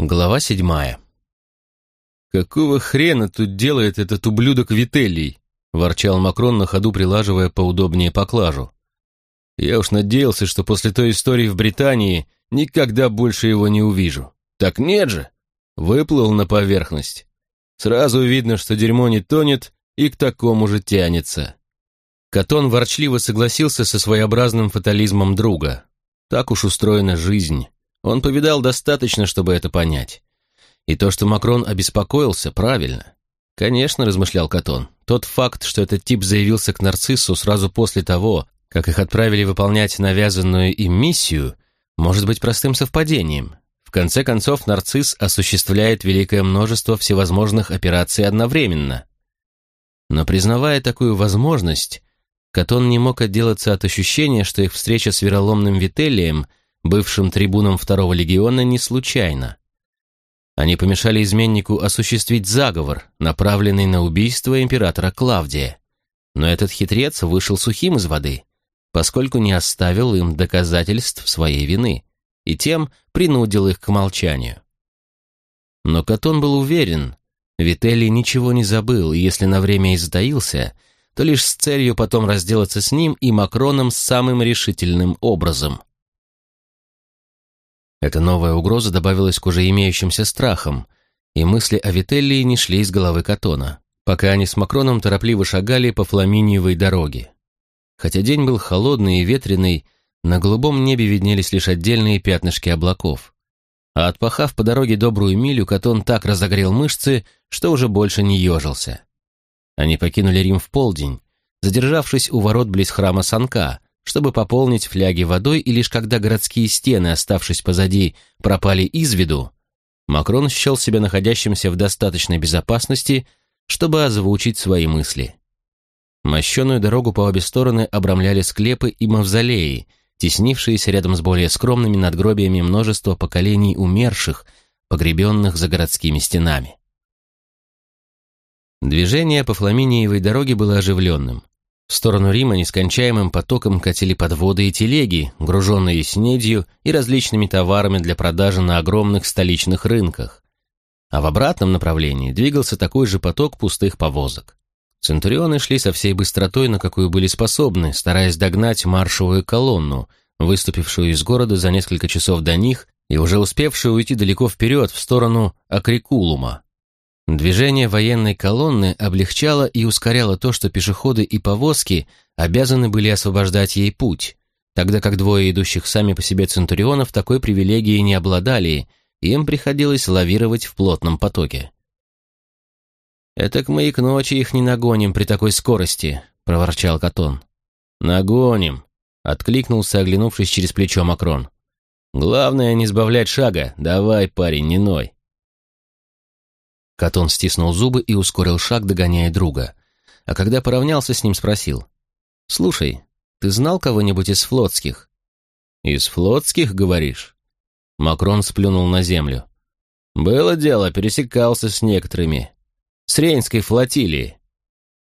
Глава седьмая. «Какого хрена тут делает этот ублюдок Вителлий?» – ворчал Макрон на ходу, прилаживая поудобнее поклажу. «Я уж надеялся, что после той истории в Британии никогда больше его не увижу. Так нет же!» Выплыл на поверхность. Сразу видно, что дерьмо не тонет и к такому же тянется. Катон ворчливо согласился со своеобразным фатализмом друга. Так уж устроена жизнь. Он повидал достаточно, чтобы это понять. И то, что Макрон обеспокоился, правильно. Конечно, размышлял Катон, тот факт, что этот тип заявился к нарциссу сразу после того, как их отправили выполнять навязанную им миссию, может быть простым совпадением. В конце концов, нарцисс осуществляет великое множество всевозможных операций одновременно. Но признавая такую возможность, Катон не мог отделаться от ощущения, что их встреча с вероломным Вителлием – бывшим трибуном второго легиона, не случайно. Они помешали изменнику осуществить заговор, направленный на убийство императора Клавдия. Но этот хитрец вышел сухим из воды, поскольку не оставил им доказательств своей вины и тем принудил их к молчанию. Но Катон был уверен, Вителли ничего не забыл, и если на время и затаился, то лишь с целью потом разделаться с ним и Макроном самым решительным образом. Эта новая угроза добавилась к уже имеющимся страхам, и мысли о Вителлии не шли из головы Катона, пока они с Макроном торопливо шагали по Фламиниевой дороге. Хотя день был холодный и ветреный, на голубом небе виднелись лишь отдельные пятнышки облаков. А отпахав по дороге добрую милю, Катон так разогрел мышцы, что уже больше не ежился. Они покинули Рим в полдень, задержавшись у ворот близ храма Санка, чтобы пополнить фляги водой, и лишь когда городские стены, оставшись позади, пропали из виду, Макрон счел себя находящимся в достаточной безопасности, чтобы озвучить свои мысли. Мощеную дорогу по обе стороны обрамляли склепы и мавзолеи, теснившиеся рядом с более скромными надгробиями множества поколений умерших, погребенных за городскими стенами. Движение по Фламиниевой дороге было оживленным. В сторону Рима нескончаемым потоком катили подводы и телеги, груженные снедью и различными товарами для продажи на огромных столичных рынках. А в обратном направлении двигался такой же поток пустых повозок. Центурионы шли со всей быстротой, на какую были способны, стараясь догнать маршевую колонну, выступившую из города за несколько часов до них и уже успевшую уйти далеко вперед в сторону Акрикулума. Движение военной колонны облегчало и ускоряло то, что пешеходы и повозки обязаны были освобождать ей путь, тогда как двое идущих сами по себе центурионов такой привилегией не обладали, и им приходилось лавировать в плотном потоке. «Этак мы и к ночи их не нагоним при такой скорости», — проворчал Катон. «Нагоним», — откликнулся, оглянувшись через плечо Макрон. «Главное не сбавлять шага. Давай, парень, не ной». Катон стиснул зубы и ускорил шаг, догоняя друга. А когда поравнялся с ним, спросил. «Слушай, ты знал кого-нибудь из флотских?» «Из флотских, говоришь?» Макрон сплюнул на землю. «Было дело, пересекался с некоторыми. С Рейнской флотилии.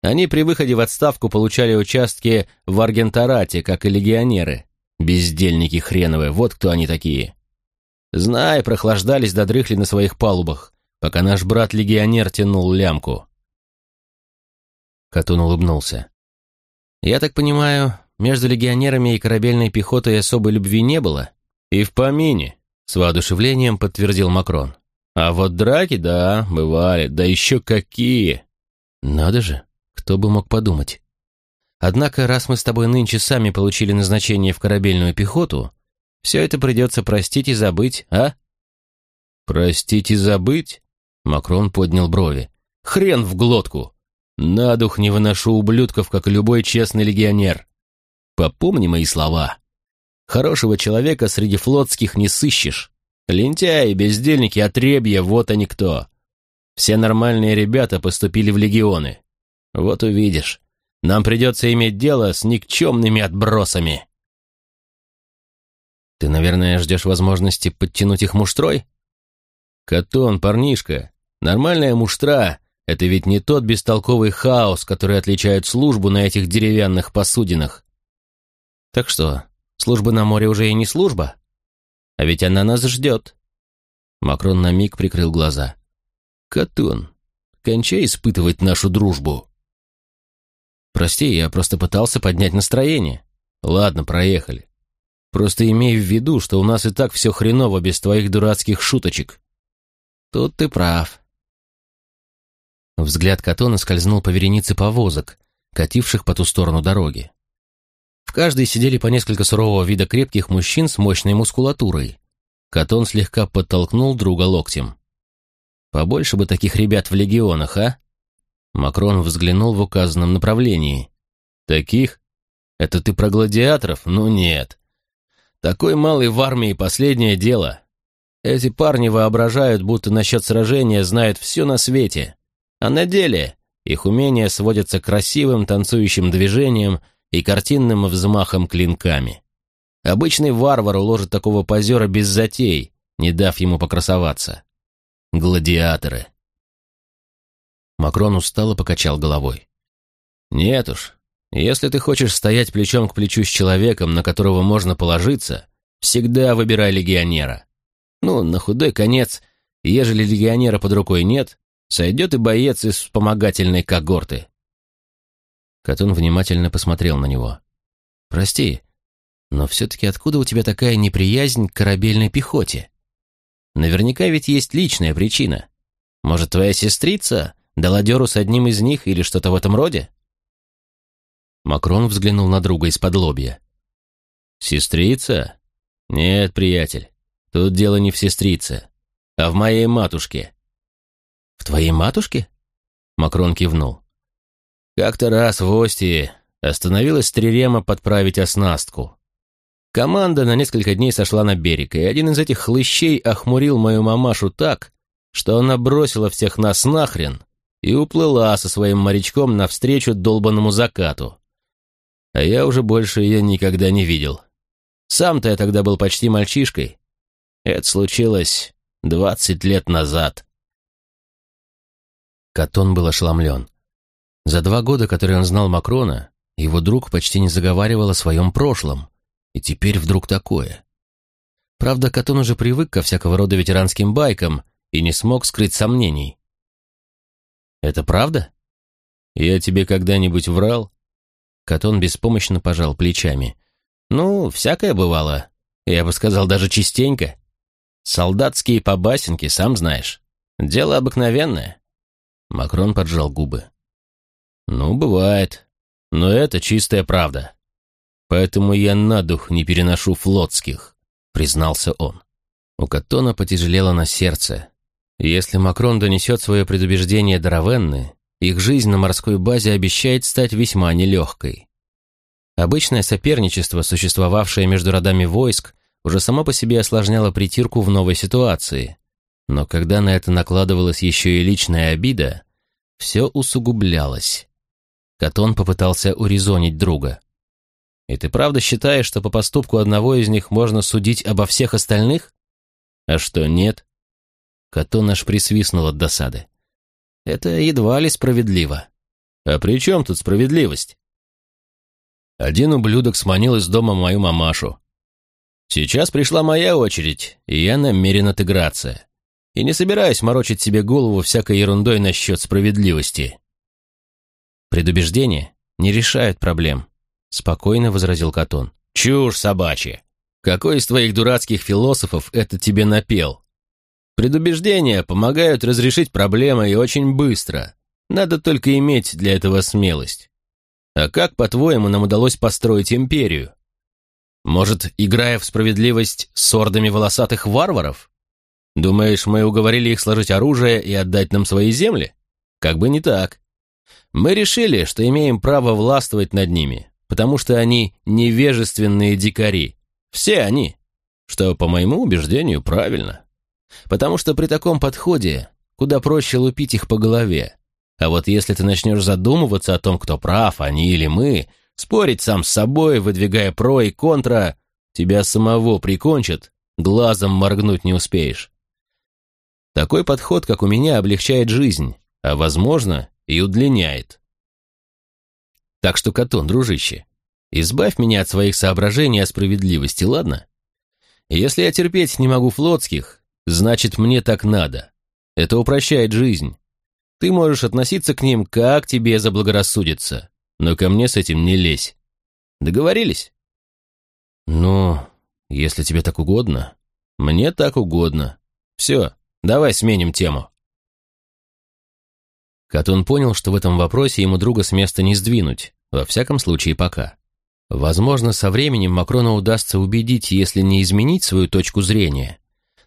Они при выходе в отставку получали участки в Аргентарате, как и легионеры. Бездельники хреновые, вот кто они такие. Знай, прохлаждались да дрыхли на своих палубах пока наш брат-легионер тянул лямку. Катун улыбнулся. «Я так понимаю, между легионерами и корабельной пехотой особой любви не было?» «И в помине», — с воодушевлением подтвердил Макрон. «А вот драки, да, бывали, да еще какие!» «Надо же, кто бы мог подумать. Однако, раз мы с тобой нынче сами получили назначение в корабельную пехоту, все это придется простить и забыть, а?» «Простить и забыть?» Макрон поднял брови. «Хрен в глотку! На дух не выношу ублюдков, как любой честный легионер. Попомни мои слова. Хорошего человека среди флотских не сыщешь. Лентяи, бездельники, отребья, вот они кто. Все нормальные ребята поступили в легионы. Вот увидишь. Нам придется иметь дело с никчемными отбросами. Ты, наверное, ждешь возможности подтянуть их муштрой? Катон, парнишка, Нормальная муштра — это ведь не тот бестолковый хаос, который отличает службу на этих деревянных посудинах. Так что, служба на море уже и не служба? А ведь она нас ждет. Макрон на миг прикрыл глаза. «Катон, кончай испытывать нашу дружбу». «Прости, я просто пытался поднять настроение». «Ладно, проехали. Просто имей в виду, что у нас и так все хреново без твоих дурацких шуточек». «Тут ты прав». Взгляд Катона скользнул по веренице повозок, кативших по ту сторону дороги. В каждой сидели по несколько сурового вида крепких мужчин с мощной мускулатурой. Катон слегка подтолкнул друга локтем. «Побольше бы таких ребят в легионах, а?» Макрон взглянул в указанном направлении. «Таких? Это ты про гладиаторов? Ну нет. Такой малый в армии последнее дело. Эти парни воображают, будто насчет сражения знают все на свете. А на деле их умения сводятся к красивым танцующим движениям и картинным взмахом клинками. Обычный варвар уложит такого позера без затей, не дав ему покрасоваться. Гладиаторы. Макрон устало покачал головой. «Нет уж, если ты хочешь стоять плечом к плечу с человеком, на которого можно положиться, всегда выбирай легионера. Ну, на худой конец, ежели легионера под рукой нет, сойдет и боец из вспомогательной когорты. Катун внимательно посмотрел на него. «Прости, но все-таки откуда у тебя такая неприязнь к корабельной пехоте? Наверняка ведь есть личная причина. Может, твоя сестрица дала дёру с одним из них или что-то в этом роде?» Макрон взглянул на друга из-под лобья. «Сестрица? Нет, приятель, тут дело не в сестрице, а в моей матушке». «В твоей матушке?» Макрон кивнул. Как-то раз в Остии остановилась трирема подправить оснастку. Команда на несколько дней сошла на берег, и один из этих хлыщей охмурил мою мамашу так, что она бросила всех нас нахрен и уплыла со своим морячком навстречу долбанному закату. А я уже больше ее никогда не видел. Сам-то я тогда был почти мальчишкой. Это случилось двадцать лет назад. Катон был ошеломлен. За два года, которые он знал Макрона, его друг почти не заговаривал о своем прошлом, и теперь вдруг такое. Правда, Катон уже привык ко всякого рода ветеранским байкам и не смог скрыть сомнений. «Это правда? Я тебе когда-нибудь врал?» Катон беспомощно пожал плечами. «Ну, всякое бывало. Я бы сказал, даже частенько. Солдатские побасенки, сам знаешь. Дело обыкновенное». Макрон поджал губы. «Ну, бывает. Но это чистая правда. Поэтому я на дух не переношу флотских», — признался он. У Катона потяжелело на сердце. Если Макрон донесет свое предубеждение до Равенны, их жизнь на морской базе обещает стать весьма нелегкой. Обычное соперничество, существовавшее между родами войск, уже само по себе осложняло притирку в новой ситуации. Но когда на это накладывалась еще и личная обида, все усугублялось. Катон попытался урезонить друга. «И ты правда считаешь, что по поступку одного из них можно судить обо всех остальных? А что, нет?» Катон аж присвистнул от досады. «Это едва ли справедливо». «А при чем тут справедливость?» Один ублюдок сманил из дома мою мамашу. Сейчас пришла моя очередь, и я намерен отыграться. И не собираюсь морочить себе голову всякой ерундой насчет справедливости. «Предубеждение не решает проблем», — спокойно возразил Катон. «Чушь собачья! Какой из твоих дурацких философов это тебе напел? Предубеждения помогают разрешить проблемы и очень быстро. Надо только иметь для этого смелость. А как, по-твоему, нам удалось построить империю? Может, играя в справедливость с ордами волосатых варваров? Думаешь, мы уговорили их сложить оружие и отдать нам свои земли? Как бы не так. Мы решили, что имеем право властвовать над ними, потому что они невежественные дикари. Все они. Что, по моему убеждению, правильно. Потому что при таком подходе куда проще лупить их по голове. А вот если ты начнешь задумываться о том, кто прав, они или мы, спорить сам с собой, выдвигая про и контра, тебя самого прикончат, глазом моргнуть не успеешь. Такой подход, как у меня, облегчает жизнь, а, возможно, и удлиняет. Так что, Катон, дружище, избавь меня от своих соображений о справедливости, ладно? Если я терпеть не могу флотских, значит, мне так надо. Это упрощает жизнь. Ты можешь относиться к ним, как тебе заблагорассудится, но ко мне с этим не лезь. Договорились? Ну, если тебе так угодно. Мне так угодно. Все, давай сменим тему. Катон понял, что в этом вопросе ему друга с места не сдвинуть, во всяком случае пока. Возможно, со временем Макрону удастся убедить, если не изменить свою точку зрения,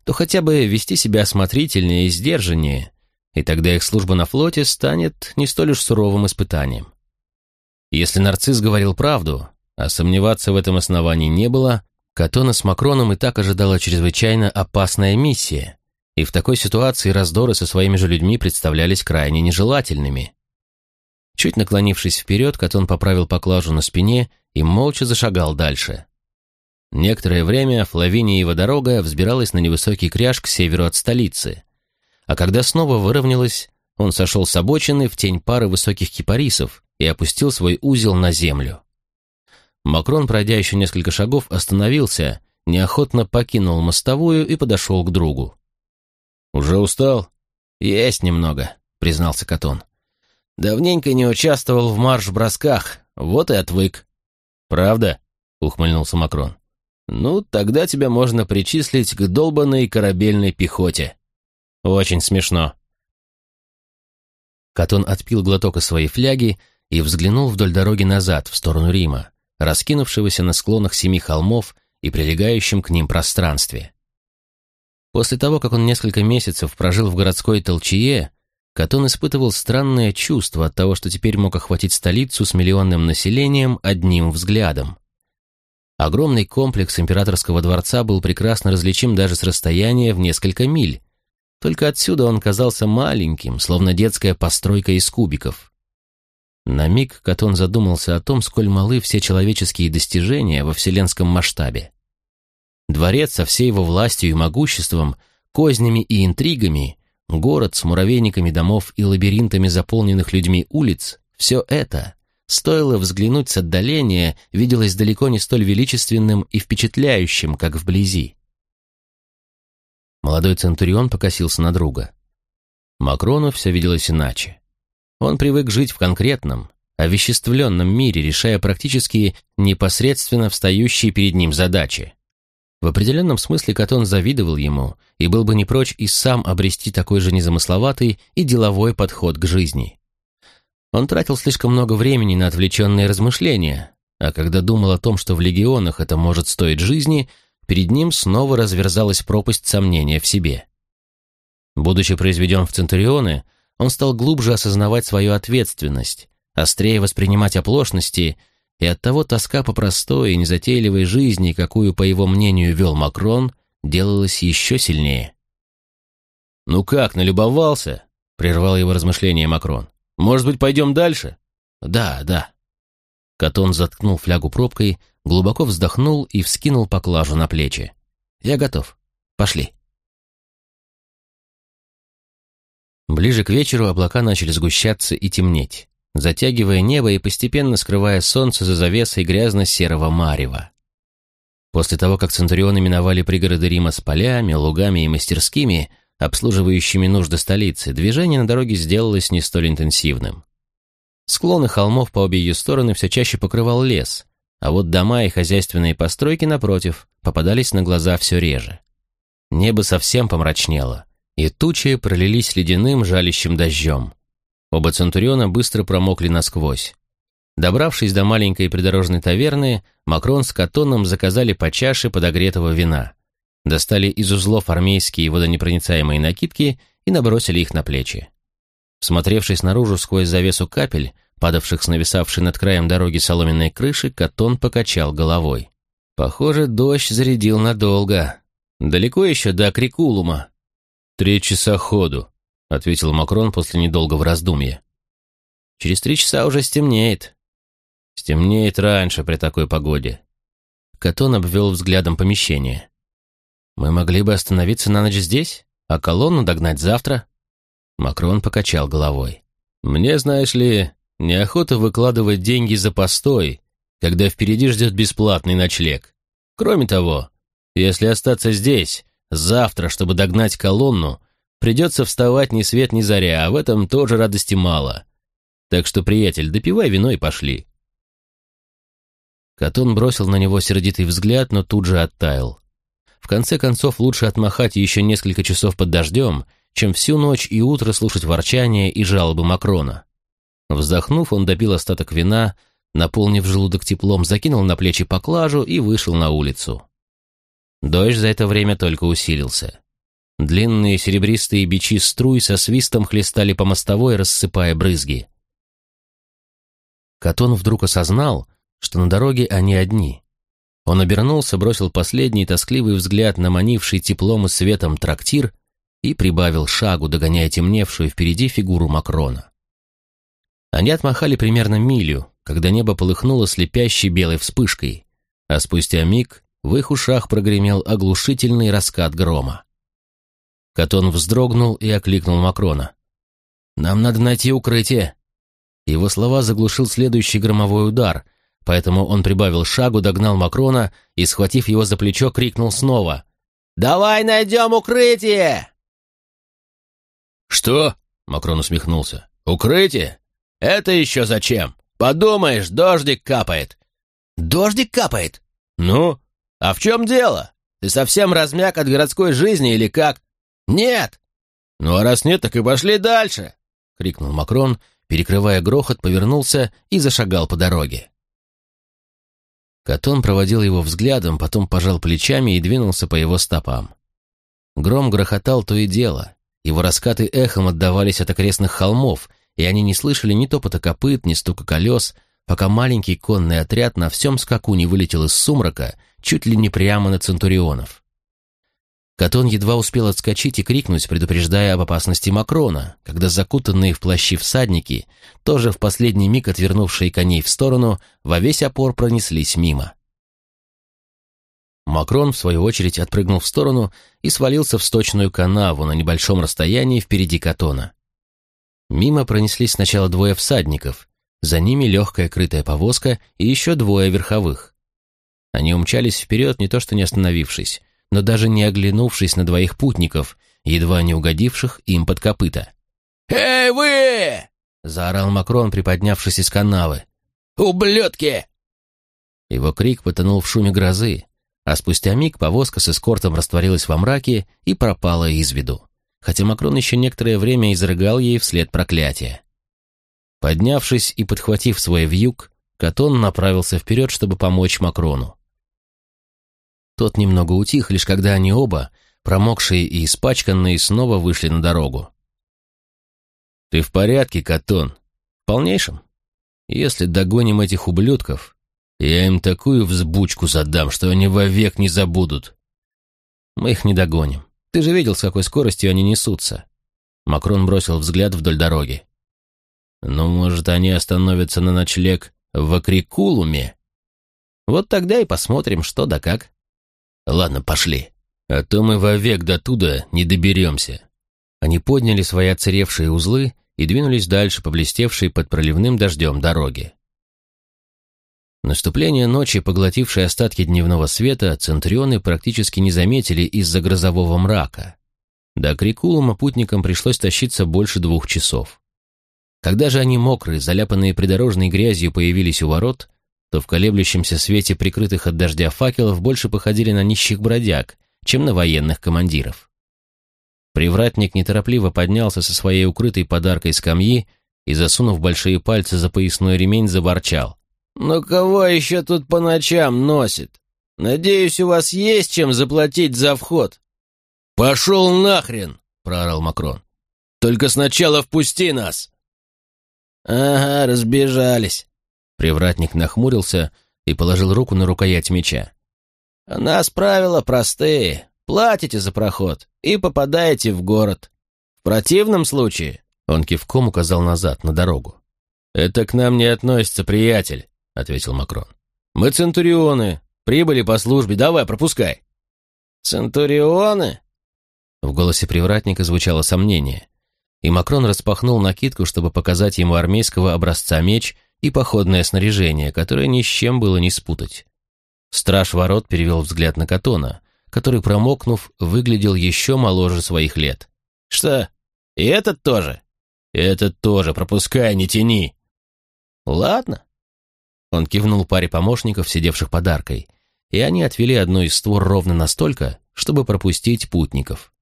то хотя бы вести себя осмотрительнее и сдержаннее, и тогда их служба на флоте станет не столь уж суровым испытанием. Если нарцисс говорил правду, а сомневаться в этом основании не было, Катона с Макроном и так ожидала чрезвычайно опасная миссия, и в такой ситуации раздоры со своими же людьми представлялись крайне нежелательными. Чуть наклонившись вперед, Катон поправил поклажу на спине и молча зашагал дальше. Некоторое время Флавиниева дорога взбиралась на невысокий кряж к северу от столицы, а когда снова выровнялась, он сошел с обочины в тень пары высоких кипарисов и опустил свой узел на землю. Макрон, пройдя еще несколько шагов, остановился, неохотно покинул мостовую и подошел к другу. «Уже устал?» «Есть немного», — признался Катон. Давненько не участвовал в марш-бросках, вот и отвык. Правда? Ухмыльнулся Макрон. Ну, тогда тебя можно причислить к долбанной корабельной пехоте. Очень смешно. Катон отпил глоток из своей фляги и взглянул вдоль дороги назад, в сторону Рима, раскинувшегося на склонах семи холмов и прилегающем к ним пространстве. После того, как он несколько месяцев прожил в городской толчее, Катон испытывал странное чувство от того, что теперь мог охватить столицу с миллионным населением одним взглядом. Огромный комплекс императорского дворца был прекрасно различим даже с расстояния в несколько миль. Только отсюда он казался маленьким, словно детская постройка из кубиков. На миг Катон задумался о том, сколь малы все человеческие достижения во вселенском масштабе. Дворец со всей его властью и могуществом, кознями и интригами Город с муравейниками домов и лабиринтами заполненных людьми улиц — все это, стоило взглянуть с отдаления, виделось далеко не столь величественным и впечатляющим, как вблизи. Молодой Центурион покосился на друга. Макрону все виделось иначе. Он привык жить в конкретном, овеществленном мире, решая практически непосредственно встающие перед ним задачи. В определенном смысле Катон завидовал ему и был бы не прочь и сам обрести такой же незамысловатый и деловой подход к жизни. Он тратил слишком много времени на отвлеченные размышления, а когда думал о том, что в легионах это может стоить жизни, перед ним снова разверзалась пропасть сомнения в себе. Будучи произведен в Центурионы, он стал глубже осознавать свою ответственность, острее воспринимать оплошности и оттого тоска по простой и незатейливой жизни, какую, по его мнению, вел Макрон, делалась еще сильнее. «Ну как, налюбовался?» — прервал его размышления Макрон. «Может быть, пойдем дальше?» «Да, да». Катон заткнул флягу пробкой, глубоко вздохнул и вскинул поклажу на плечи. «Я готов. Пошли». Ближе к вечеру облака начали сгущаться и темнеть затягивая небо и постепенно скрывая солнце за завесой грязно-серого марева. После того, как центурионы миновали пригороды Рима с полями, лугами и мастерскими, обслуживающими нужды столицы, движение на дороге сделалось не столь интенсивным. Склоны холмов по обе ее стороны все чаще покрывал лес, а вот дома и хозяйственные постройки, напротив, попадались на глаза все реже. Небо совсем помрачнело, и тучи пролились ледяным жалящим дождем. Оба Центуриона быстро промокли насквозь. Добравшись до маленькой придорожной таверны, Макрон с Катоном заказали по чаше подогретого вина. Достали из узлов армейские водонепроницаемые накидки и набросили их на плечи. Смотревшись наружу сквозь завесу капель, падавших с нависавшей над краем дороги соломенной крыши, Катон покачал головой. Похоже, дождь зарядил надолго. Далеко еще до Крикулума. Три часа ходу, — ответил Макрон после недолгого раздумья. «Через три часа уже стемнеет». «Стемнеет раньше при такой погоде». Катон обвел взглядом помещение. «Мы могли бы остановиться на ночь здесь, а колонну догнать завтра?» Макрон покачал головой. «Мне, знаешь ли, неохота выкладывать деньги за постой, когда впереди ждет бесплатный ночлег. Кроме того, если остаться здесь, завтра, чтобы догнать колонну, придется вставать ни свет ни заря, а в этом тоже радости мало. Так что, приятель, допивай вино и пошли. Катон бросил на него сердитый взгляд, но тут же оттаял. В конце концов, лучше отмахать еще несколько часов под дождем, чем всю ночь и утро слушать ворчание и жалобы Макрона. Вздохнув, он допил остаток вина, наполнив желудок теплом, закинул на плечи поклажу и вышел на улицу. Дождь за это время только усилился. Длинные серебристые бичи струй со свистом хлестали по мостовой, рассыпая брызги. Катон вдруг осознал, что на дороге они одни. Он обернулся, бросил последний тоскливый взгляд на манивший теплом и светом трактир и прибавил шагу, догоняя темневшую впереди фигуру Макрона. Они отмахали примерно милю, когда небо полыхнуло слепящей белой вспышкой, а спустя миг в их ушах прогремел оглушительный раскат грома. Катон вздрогнул и окликнул Макрона. «Нам надо найти укрытие!» Его слова заглушил следующий громовой удар, поэтому он прибавил шагу, догнал Макрона и, схватив его за плечо, крикнул снова. «Давай найдем укрытие!» «Что?» — Макрон усмехнулся. «Укрытие? Это еще зачем? Подумаешь, дождик капает». «Дождик капает?» «Ну? А в чем дело? Ты совсем размяк от городской жизни или как?» «Нет!» «Ну а раз нет, так и пошли дальше!» — крикнул Макрон, перекрывая грохот, повернулся и зашагал по дороге. Катон проводил его взглядом, потом пожал плечами и двинулся по его стопам. Гром грохотал то и дело. Его раскаты эхом отдавались от окрестных холмов, и они не слышали ни топота копыт, ни стука колес, пока маленький конный отряд на всем скаку не вылетел из сумрака чуть ли не прямо на Центурионов. Катон едва успел отскочить и крикнуть, предупреждая об опасности Макрона, когда закутанные в плащи всадники, тоже в последний миг отвернувшие коней в сторону, во весь опор пронеслись мимо. Макрон, в свою очередь, отпрыгнул в сторону и свалился в сточную канаву на небольшом расстоянии впереди Катона. Мимо пронеслись сначала двое всадников, за ними легкая крытая повозка и еще двое верховых. Они умчались вперед, не то что не остановившись, но даже не оглянувшись на двоих путников, едва не угодивших им под копыта. «Эй, вы!» — заорал Макрон, приподнявшись из канавы. «Ублюдки!» Его крик потонул в шуме грозы, а спустя миг повозка с эскортом растворилась во мраке и пропала из виду, хотя Макрон еще некоторое время изрыгал ей вслед проклятия. Поднявшись и подхватив свой вьюг, Катон направился вперед, чтобы помочь Макрону. Тот немного утих, лишь когда они оба, промокшие и испачканные, снова вышли на дорогу. «Ты в порядке, Катон?» «В полнейшем. Если догоним этих ублюдков, я им такую взбучку задам, что они вовек не забудут. Мы их не догоним. Ты же видел, с какой скоростью они несутся». Макрон бросил взгляд вдоль дороги. «Ну, может, они остановятся на ночлег в Акрикулуме? Вот тогда и посмотрим, что да как». Ладно, пошли. А то мы вовек до туда не доберемся. Они подняли свои отсыревшие узлы и двинулись дальше по блестевшей под проливным дождем дороге. Наступление ночи, поглотившей остатки дневного света, центрионы практически не заметили из-за грозового мрака. До Крикулума путникам пришлось тащиться больше двух часов. Когда же они мокрые, заляпанные придорожной грязью, появились у ворот, то в колеблющемся свете прикрытых от дождя факелов больше походили на нищих бродяг, чем на военных командиров. Привратник неторопливо поднялся со своей укрытой подаркой скамьи и, засунув большие пальцы за поясной ремень, заворчал. «Ну кого еще тут по ночам носит? Надеюсь, у вас есть чем заплатить за вход?» «Пошел нахрен!» — проорал Макрон. «Только сначала впусти нас!» «Ага, разбежались. Привратник нахмурился и положил руку на рукоять меча. «У нас правила простые. Платите за проход и попадаете в город. В противном случае...» Он кивком указал назад, на дорогу. «Это к нам не относится, приятель», — ответил Макрон. «Мы центурионы, прибыли по службе, давай, пропускай». «Центурионы?» В голосе привратника звучало сомнение, и Макрон распахнул накидку, чтобы показать ему армейского образца меч — и походное снаряжение, которое ни с чем было не спутать. Страж ворот перевел взгляд на Катона. который, промокнув, выглядел еще моложе своих лет. «Что, и этот тоже?» «Этот тоже, пропускай, не тяни!» «Ладно». Он кивнул паре помощников, сидевших под аркой, и они отвели одну из створ ровно настолько, чтобы пропустить путников.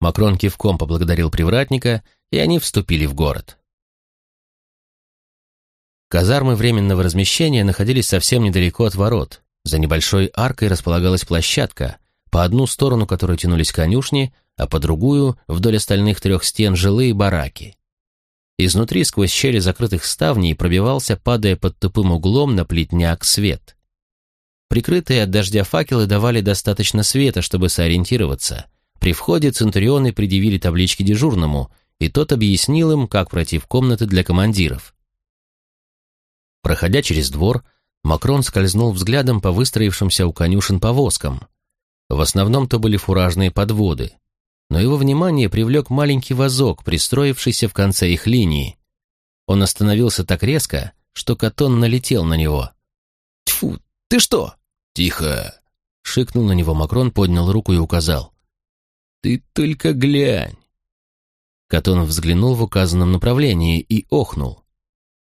Макрон кивком поблагодарил привратника, и они вступили в город. Казармы временного размещения находились совсем недалеко от ворот. За небольшой аркой располагалась площадка, по одну сторону которой тянулись конюшни, а по другую, вдоль остальных трех стен, жилые бараки. Изнутри, сквозь щели закрытых ставней, пробивался, падая под тупым углом на плетняк, свет. Прикрытые от дождя факелы давали достаточно света, чтобы сориентироваться. При входе центурионы предъявили таблички дежурному, и тот объяснил им, как пройти в комнаты для командиров. Проходя через двор, Макрон скользнул взглядом по выстроившимся у конюшен повозкам. В основном то были фуражные подводы, но его внимание привлек маленький вазок, пристроившийся в конце их линии. Он остановился так резко, что Катон налетел на него. «Тьфу, ты что?» «Тихо!» — шикнул на него Макрон, поднял руку и указал. «Ты только глянь!» Катон взглянул в указанном направлении и охнул.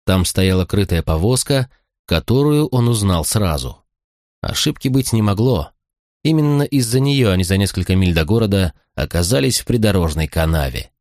Там стояла крытая повозка, которую он узнал сразу. Ошибки быть не могло. Именно из-за нее они за несколько миль до города оказались в придорожной канаве.